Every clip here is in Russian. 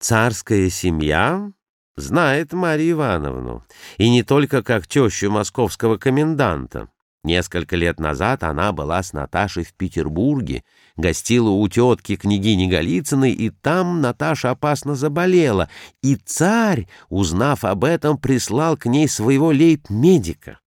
Царская семья знает Марию Ивановну, и не только как тещу московского коменданта. Несколько лет назад она была с Наташей в Петербурге, гостила у тетки княгини Голицыной, и там Наташа опасно заболела, и царь, узнав об этом, прислал к ней своего лейб-медика.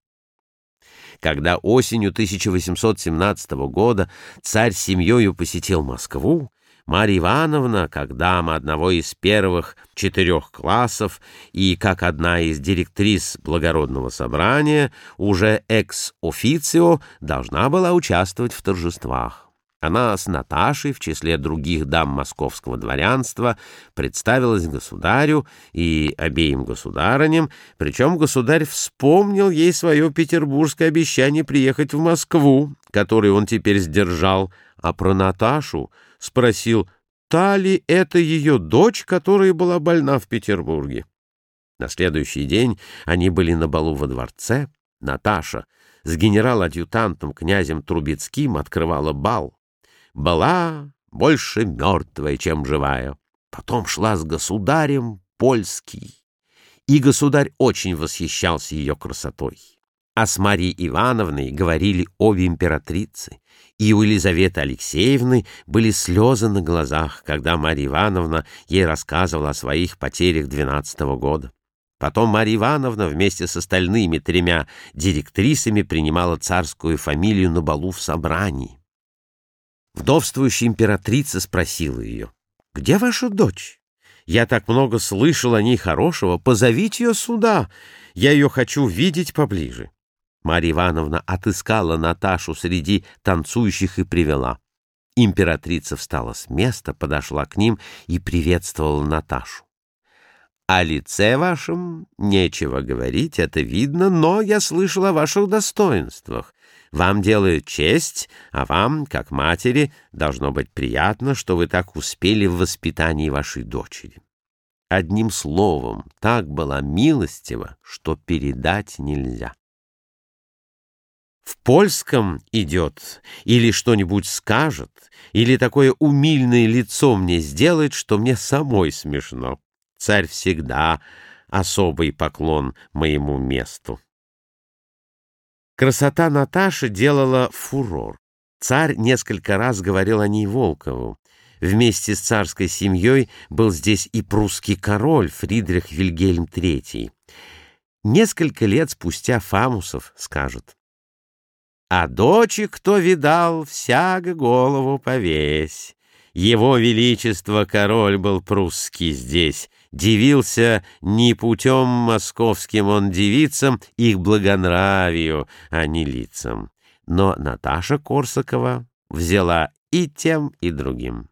Когда осенью 1817 года царь с семьей посетил Москву, Марья Ивановна, как дама одного из первых четырех классов и как одна из директрис благородного собрания, уже экс-официо должна была участвовать в торжествах. Она с Наташей, в числе других дам московского дворянства, представилась государю и обеим государыням, причем государь вспомнил ей свое петербургское обещание приехать в Москву, которое он теперь сдержал, а про Наташу спросил, та ли это ее дочь, которая была больна в Петербурге. На следующий день они были на балу во дворце. Наташа с генерал-адъютантом князем Трубецким открывала бал. Была больше мертвая, чем живая. Потом шла с государем польский. И государь очень восхищался ее красотой. А с Марией Ивановной говорили обе императрицы, и у Елизаветы Алексеевны были слезы на глазах, когда Марья Ивановна ей рассказывала о своих потерях двенадцатого года. Потом Марья Ивановна вместе с остальными тремя директрисами принимала царскую фамилию на балу в собрании. Вдовствующая императрица спросила ее, «Где ваша дочь? Я так много слышал о ней хорошего. Позовите ее сюда. Я ее хочу видеть поближе». Марья Ивановна отыскала Наташу среди танцующих и привела. Императрица встала с места, подошла к ним и приветствовала Наташу. «О лице вашем нечего говорить, это видно, но я слышала о ваших достоинствах. Вам делают честь, а вам, как матери, должно быть приятно, что вы так успели в воспитании вашей дочери». Одним словом, так была милостива, что передать нельзя в польском идет, или что-нибудь скажет, или такое умильное лицо мне сделает, что мне самой смешно. Царь всегда особый поклон моему месту. Красота Наташи делала фурор. Царь несколько раз говорил о ней Волкову. Вместе с царской семьей был здесь и прусский король Фридрих Вильгельм III. Несколько лет спустя Фамусов скажет — а дочи, кто видал, всяк голову повесь. Его величество король был прусский здесь, дивился не путем московским он девицам, их благонравию, а не лицам. Но Наташа Корсакова взяла и тем, и другим.